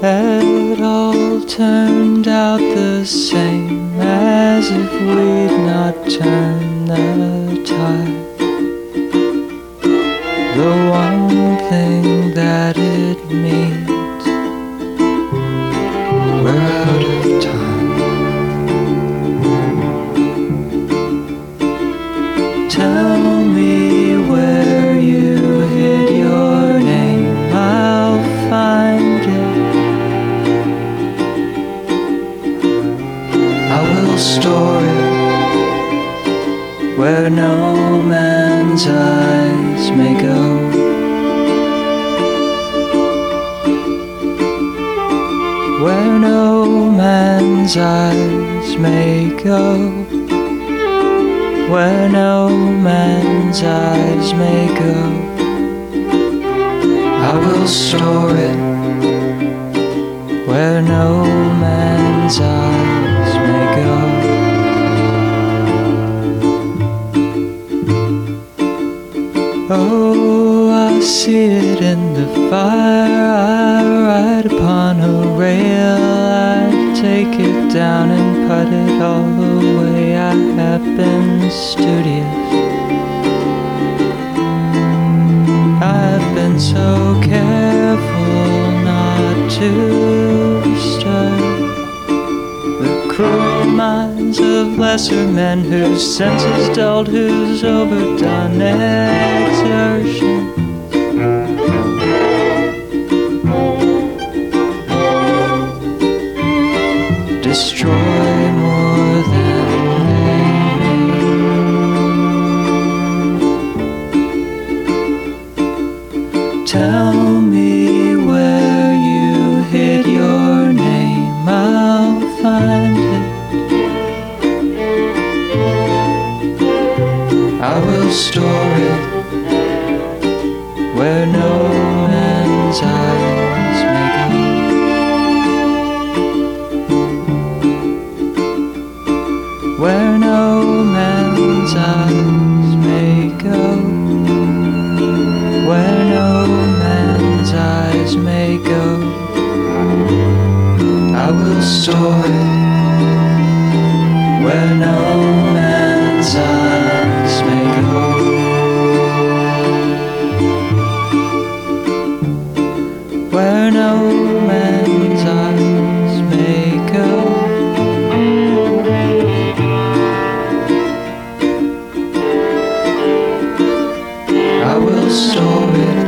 had all turned out the same as if we'd not turned the tide. The one thing that it means, I will store it where no man's eyes may go. Where no man's eyes may go where no man's eyes may go. I will store it where no man's eyes Oh, I see it in the fire. I ride upon a rail. I take it down and put it all away. I have been studious. I've been so careful not to lesser men whose senses dulled, whose overdone exertion. Destroy more than they. Tell me It where no man's eyes may go. Where no man's eyes may go. Where no man's eyes may go. I will store it story.